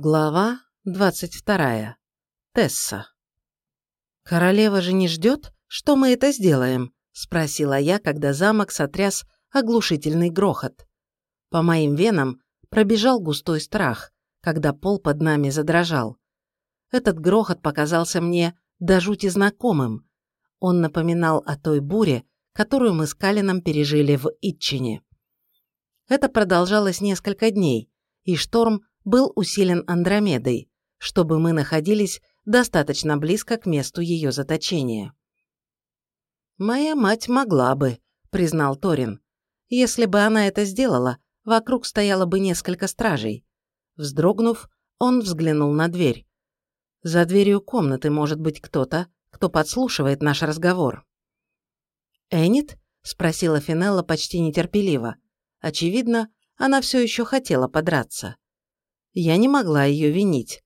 Глава 22. Тесса. «Королева же не ждет, что мы это сделаем?» – спросила я, когда замок сотряс оглушительный грохот. По моим венам пробежал густой страх, когда пол под нами задрожал. Этот грохот показался мне до жути знакомым. Он напоминал о той буре, которую мы с Калином пережили в Итчине. Это продолжалось несколько дней, и шторм был усилен Андромедой, чтобы мы находились достаточно близко к месту ее заточения. «Моя мать могла бы», — признал Торин. «Если бы она это сделала, вокруг стояло бы несколько стражей». Вздрогнув, он взглянул на дверь. «За дверью комнаты может быть кто-то, кто подслушивает наш разговор». «Энит?» — спросила Финелла почти нетерпеливо. Очевидно, она все еще хотела подраться. Я не могла ее винить.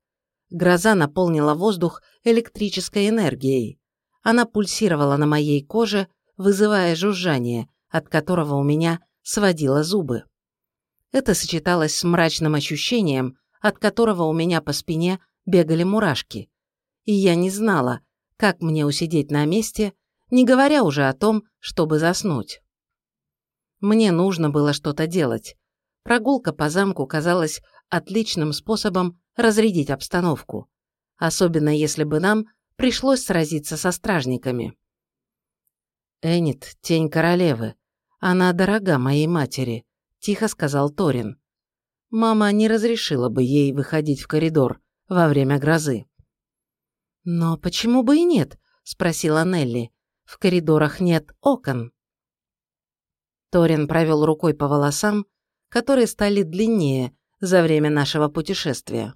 Гроза наполнила воздух электрической энергией. Она пульсировала на моей коже, вызывая жужжание, от которого у меня сводило зубы. Это сочеталось с мрачным ощущением, от которого у меня по спине бегали мурашки. И я не знала, как мне усидеть на месте, не говоря уже о том, чтобы заснуть. Мне нужно было что-то делать. Прогулка по замку казалась отличным способом разрядить обстановку, особенно если бы нам пришлось сразиться со стражниками. «Энит, тень королевы. Она дорога моей матери», – тихо сказал Торин. «Мама не разрешила бы ей выходить в коридор во время грозы». «Но почему бы и нет?» – спросила Нелли. «В коридорах нет окон». Торин провел рукой по волосам, которые стали длиннее за время нашего путешествия.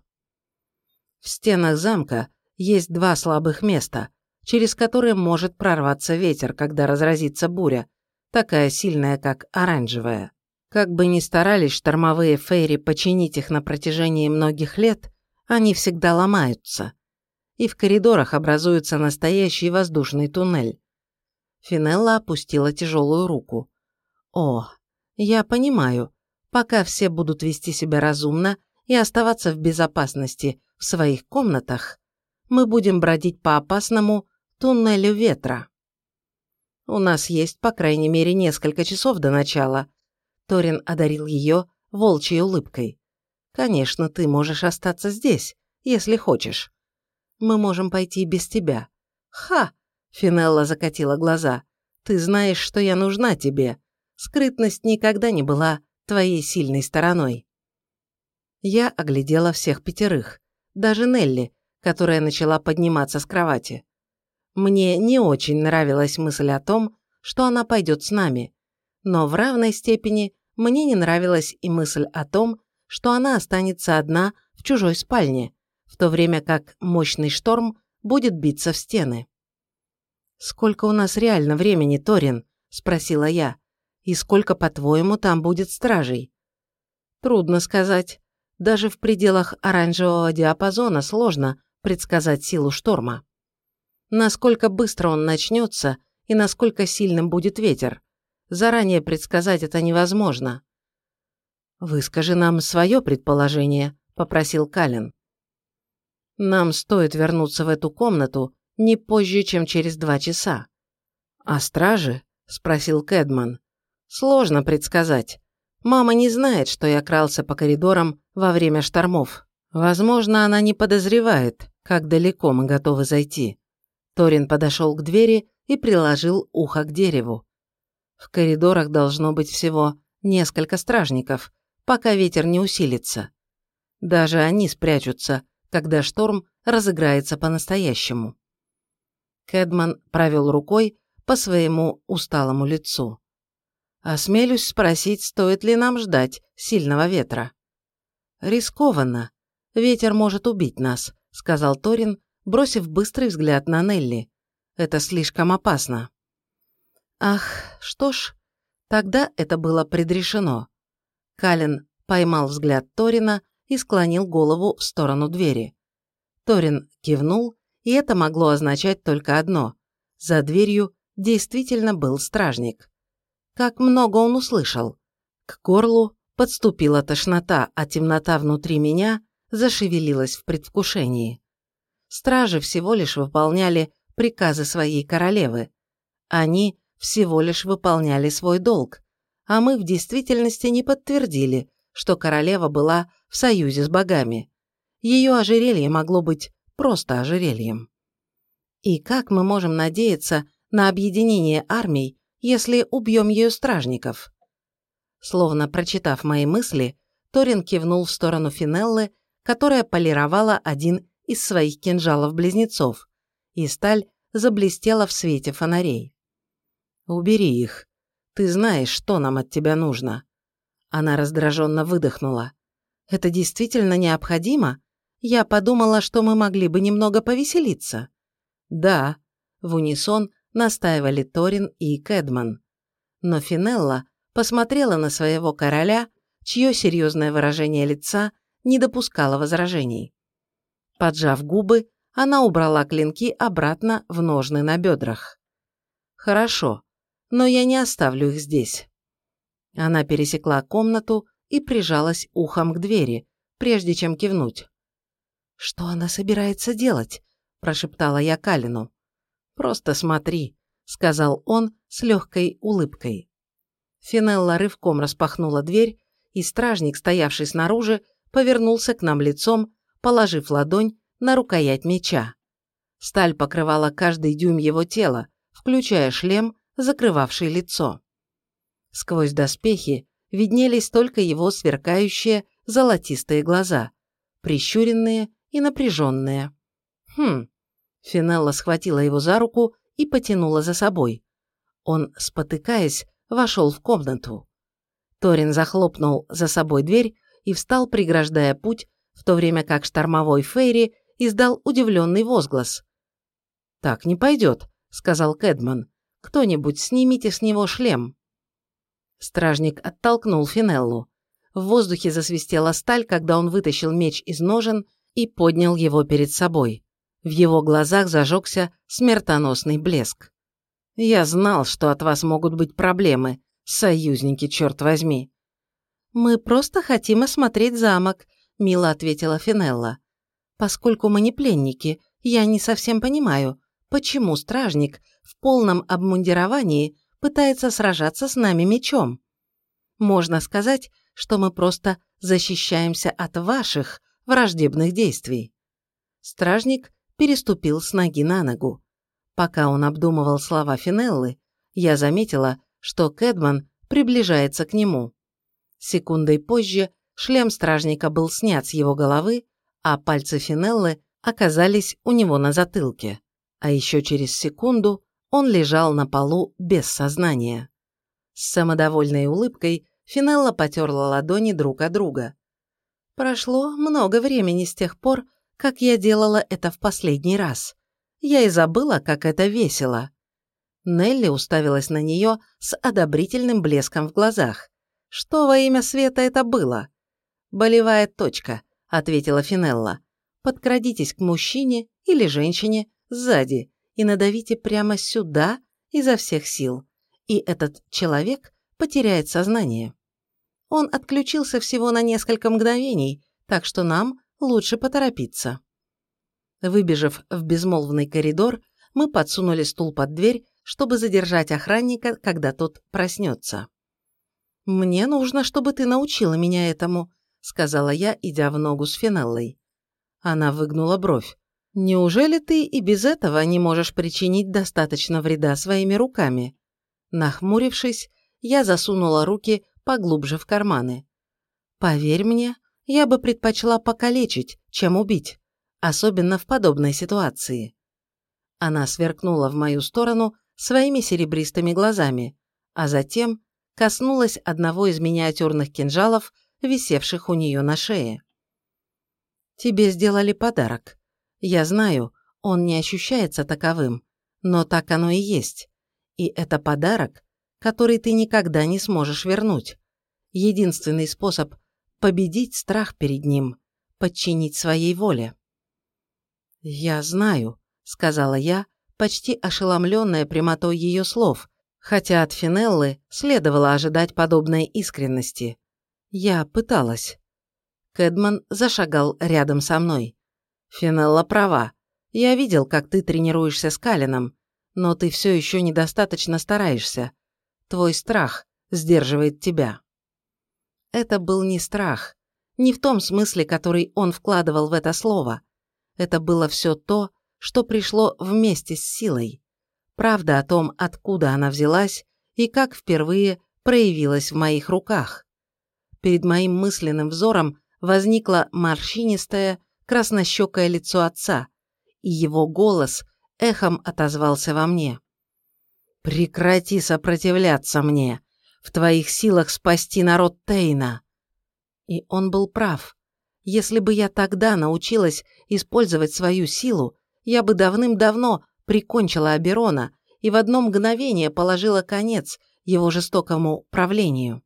В стенах замка есть два слабых места, через которые может прорваться ветер, когда разразится буря, такая сильная, как оранжевая. Как бы ни старались штормовые фейри починить их на протяжении многих лет, они всегда ломаются. И в коридорах образуется настоящий воздушный туннель. Финелла опустила тяжелую руку. «О, я понимаю, пока все будут вести себя разумно и оставаться в безопасности в своих комнатах, мы будем бродить по опасному туннелю ветра. У нас есть, по крайней мере, несколько часов до начала. Торин одарил ее волчьей улыбкой. Конечно, ты можешь остаться здесь, если хочешь. Мы можем пойти без тебя. Ха! Финелла закатила глаза. Ты знаешь, что я нужна тебе. Скрытность никогда не была твоей сильной стороной. Я оглядела всех пятерых, даже Нелли, которая начала подниматься с кровати. Мне не очень нравилась мысль о том, что она пойдет с нами, но в равной степени мне не нравилась и мысль о том, что она останется одна в чужой спальне, в то время как мощный шторм будет биться в стены. «Сколько у нас реально времени, Торин?» – спросила я. И сколько, по-твоему, там будет стражей? Трудно сказать. Даже в пределах оранжевого диапазона сложно предсказать силу шторма. Насколько быстро он начнется и насколько сильным будет ветер. Заранее предсказать это невозможно. «Выскажи нам свое предположение», – попросил Калин. «Нам стоит вернуться в эту комнату не позже, чем через два часа». «А стражи?» – спросил Кэдман. Сложно предсказать. Мама не знает, что я крался по коридорам во время штормов. Возможно, она не подозревает, как далеко мы готовы зайти. Торин подошел к двери и приложил ухо к дереву. В коридорах должно быть всего несколько стражников, пока ветер не усилится. Даже они спрячутся, когда шторм разыграется по-настоящему. Кэдман провел рукой по своему усталому лицу. Осмелюсь спросить, стоит ли нам ждать сильного ветра. Рискованно. Ветер может убить нас, сказал Торин, бросив быстрый взгляд на Нелли. Это слишком опасно. Ах, что ж, тогда это было предрешено. Калин поймал взгляд Торина и склонил голову в сторону двери. Торин кивнул, и это могло означать только одно. За дверью действительно был стражник. Как много он услышал. К горлу подступила тошнота, а темнота внутри меня зашевелилась в предвкушении. Стражи всего лишь выполняли приказы своей королевы. Они всего лишь выполняли свой долг, а мы в действительности не подтвердили, что королева была в союзе с богами. Ее ожерелье могло быть просто ожерельем. И как мы можем надеяться на объединение армий, если убьем ее стражников? Словно прочитав мои мысли, Торин кивнул в сторону Финеллы, которая полировала один из своих кинжалов-близнецов, и сталь заблестела в свете фонарей. «Убери их. Ты знаешь, что нам от тебя нужно». Она раздраженно выдохнула. «Это действительно необходимо? Я подумала, что мы могли бы немного повеселиться». «Да», — в унисон настаивали Торин и Кэдман. Но Финелла посмотрела на своего короля, чье серьезное выражение лица не допускало возражений. Поджав губы, она убрала клинки обратно в ножны на бедрах. «Хорошо, но я не оставлю их здесь». Она пересекла комнату и прижалась ухом к двери, прежде чем кивнуть. «Что она собирается делать?» – прошептала я Калину. «Просто смотри», – сказал он с легкой улыбкой. Финелла рывком распахнула дверь, и стражник, стоявший снаружи, повернулся к нам лицом, положив ладонь на рукоять меча. Сталь покрывала каждый дюйм его тела, включая шлем, закрывавший лицо. Сквозь доспехи виднелись только его сверкающие золотистые глаза, прищуренные и напряженные. Хм. Финелла схватила его за руку и потянула за собой. Он, спотыкаясь, вошел в комнату. Торин захлопнул за собой дверь и встал, преграждая путь, в то время как штормовой Фейри издал удивленный возглас. «Так не пойдет», — сказал Кэдман. «Кто-нибудь снимите с него шлем». Стражник оттолкнул Финеллу. В воздухе засвистела сталь, когда он вытащил меч из ножен и поднял его перед собой. В его глазах зажегся смертоносный блеск. «Я знал, что от вас могут быть проблемы, союзники, черт возьми». «Мы просто хотим осмотреть замок», – мило ответила Финелла. «Поскольку мы не пленники, я не совсем понимаю, почему стражник в полном обмундировании пытается сражаться с нами мечом. Можно сказать, что мы просто защищаемся от ваших враждебных действий. Стражник переступил с ноги на ногу. Пока он обдумывал слова Финеллы, я заметила, что Кэдман приближается к нему. Секундой позже шлем стражника был снят с его головы, а пальцы Финеллы оказались у него на затылке. А еще через секунду он лежал на полу без сознания. С самодовольной улыбкой Финелла потерла ладони друг от друга. Прошло много времени с тех пор, как я делала это в последний раз. Я и забыла, как это весело. Нелли уставилась на нее с одобрительным блеском в глазах. Что во имя света это было? «Болевая точка», — ответила Финелла. «Подкрадитесь к мужчине или женщине сзади и надавите прямо сюда изо всех сил, и этот человек потеряет сознание». Он отключился всего на несколько мгновений, так что нам лучше поторопиться. Выбежав в безмолвный коридор, мы подсунули стул под дверь, чтобы задержать охранника, когда тот проснется. «Мне нужно, чтобы ты научила меня этому», — сказала я, идя в ногу с Финеллой. Она выгнула бровь. «Неужели ты и без этого не можешь причинить достаточно вреда своими руками?» Нахмурившись, я засунула руки поглубже в карманы. Поверь мне, я бы предпочла покалечить, чем убить, особенно в подобной ситуации. Она сверкнула в мою сторону своими серебристыми глазами, а затем коснулась одного из миниатюрных кинжалов, висевших у нее на шее. «Тебе сделали подарок. Я знаю, он не ощущается таковым, но так оно и есть. И это подарок, который ты никогда не сможешь вернуть. Единственный способ победить страх перед ним – подчинить своей воле. «Я знаю», – сказала я, почти ошеломленная прямотой ее слов, хотя от Финеллы следовало ожидать подобной искренности. Я пыталась. Кэдман зашагал рядом со мной. «Финелла права. Я видел, как ты тренируешься с Калином, но ты все еще недостаточно стараешься. Твой страх сдерживает тебя». Это был не страх, не в том смысле, который он вкладывал в это слово. Это было все то, что пришло вместе с силой. Правда о том, откуда она взялась и как впервые проявилась в моих руках. Перед моим мысленным взором возникло морщинистое, краснощекое лицо отца, и его голос эхом отозвался во мне. «Прекрати сопротивляться мне! В твоих силах спасти народ Тейна!» И он был прав. Если бы я тогда научилась использовать свою силу, я бы давным-давно прикончила Аберона и в одно мгновение положила конец его жестокому правлению.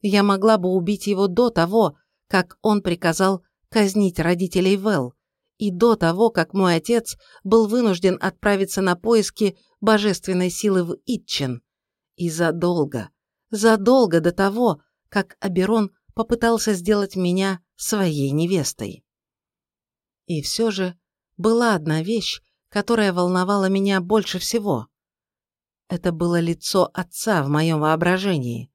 Я могла бы убить его до того, как он приказал казнить родителей Вэл, и до того, как мой отец был вынужден отправиться на поиски божественной силы в Итчен. И задолго, задолго до того, как Аберон попытался сделать меня своей невестой. И все же была одна вещь, которая волновала меня больше всего. Это было лицо отца в моем воображении.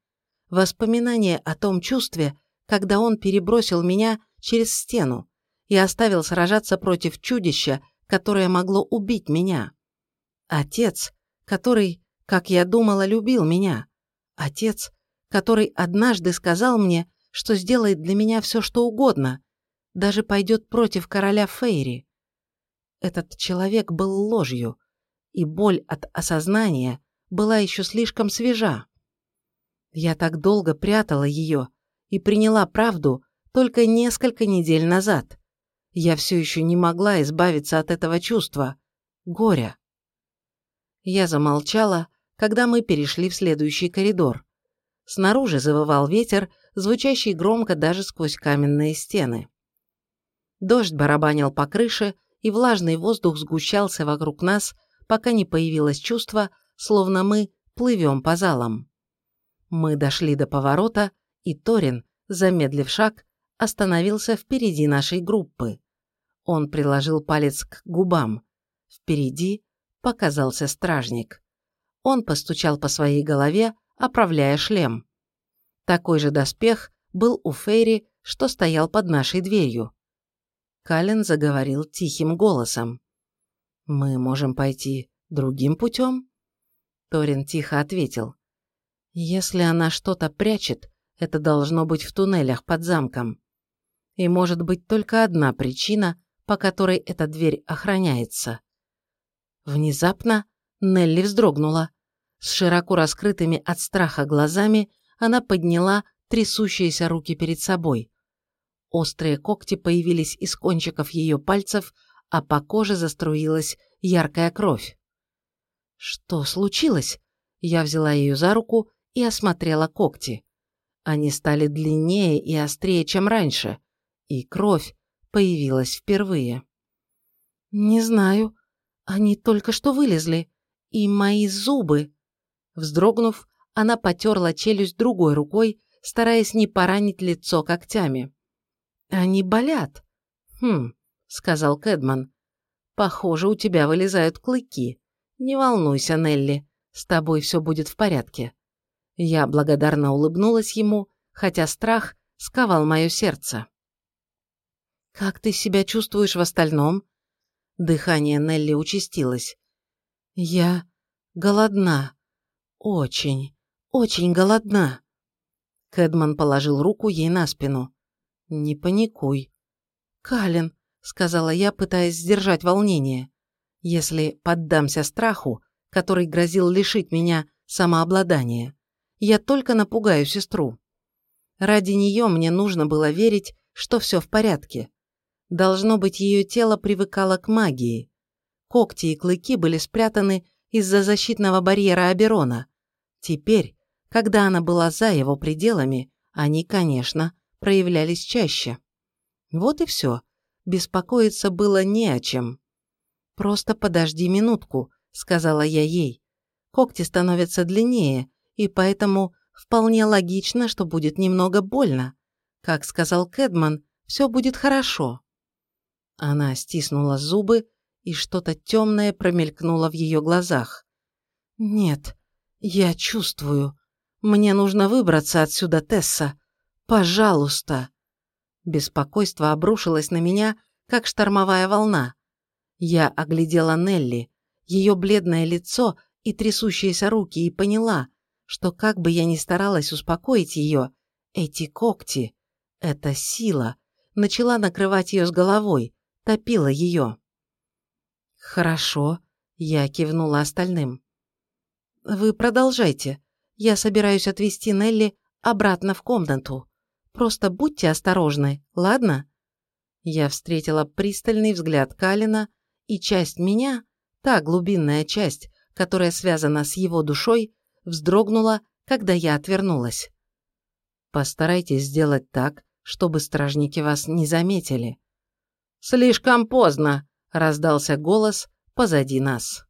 Воспоминание о том чувстве, когда он перебросил меня через стену и оставил сражаться против чудища, которое могло убить меня. Отец, который, как я думала, любил меня. Отец, который однажды сказал мне, что сделает для меня все, что угодно, даже пойдет против короля Фейри. Этот человек был ложью, и боль от осознания была еще слишком свежа. Я так долго прятала ее и приняла правду только несколько недель назад. Я все еще не могла избавиться от этого чувства – горя. Я замолчала, когда мы перешли в следующий коридор. Снаружи завывал ветер, звучащий громко даже сквозь каменные стены. Дождь барабанил по крыше, и влажный воздух сгущался вокруг нас, пока не появилось чувство, словно мы плывем по залам. Мы дошли до поворота, и Торин, замедлив шаг, остановился впереди нашей группы. Он приложил палец к губам. Впереди показался стражник. Он постучал по своей голове, оправляя шлем. Такой же доспех был у Фейри, что стоял под нашей дверью. Кален заговорил тихим голосом. «Мы можем пойти другим путем?» Торин тихо ответил. «Если она что-то прячет, это должно быть в туннелях под замком. И может быть только одна причина, по которой эта дверь охраняется». Внезапно Нелли вздрогнула. С широко раскрытыми от страха глазами она подняла трясущиеся руки перед собой. Острые когти появились из кончиков ее пальцев, а по коже заструилась яркая кровь. «Что случилось?» Я взяла ее за руку и осмотрела когти. Они стали длиннее и острее, чем раньше, и кровь появилась впервые. «Не знаю. Они только что вылезли. И мои зубы...» Вздрогнув, она потерла челюсть другой рукой, стараясь не поранить лицо когтями. «Они болят». «Хм», — сказал Кэдман. «Похоже, у тебя вылезают клыки. Не волнуйся, Нелли, с тобой все будет в порядке». Я благодарно улыбнулась ему, хотя страх сковал мое сердце. «Как ты себя чувствуешь в остальном?» Дыхание Нелли участилось. «Я голодна. Очень, очень голодна». Кэдман положил руку ей на спину. «Не паникуй». «Калин», — сказала я, пытаясь сдержать волнение. «Если поддамся страху, который грозил лишить меня самообладания, я только напугаю сестру. Ради нее мне нужно было верить, что все в порядке. Должно быть, ее тело привыкало к магии. Когти и клыки были спрятаны из-за защитного барьера Аберона. Теперь, когда она была за его пределами, они, конечно, проявлялись чаще. Вот и все. Беспокоиться было не о чем. «Просто подожди минутку», — сказала я ей. «Когти становятся длиннее, и поэтому вполне логично, что будет немного больно. Как сказал Кэдман, Все будет хорошо». Она стиснула зубы, и что-то темное промелькнуло в ее глазах. «Нет, я чувствую. Мне нужно выбраться отсюда, Тесса. Пожалуйста!» Беспокойство обрушилось на меня, как штормовая волна. Я оглядела Нелли, ее бледное лицо и трясущиеся руки и поняла, что как бы я ни старалась успокоить ее, эти когти, эта сила, начала накрывать ее с головой, топила ее. «Хорошо», — я кивнула остальным. «Вы продолжайте. Я собираюсь отвезти Нелли обратно в комнату. Просто будьте осторожны, ладно?» Я встретила пристальный взгляд Калина, и часть меня, та глубинная часть, которая связана с его душой, вздрогнула, когда я отвернулась. «Постарайтесь сделать так, чтобы стражники вас не заметили». «Слишком поздно», – раздался голос позади нас.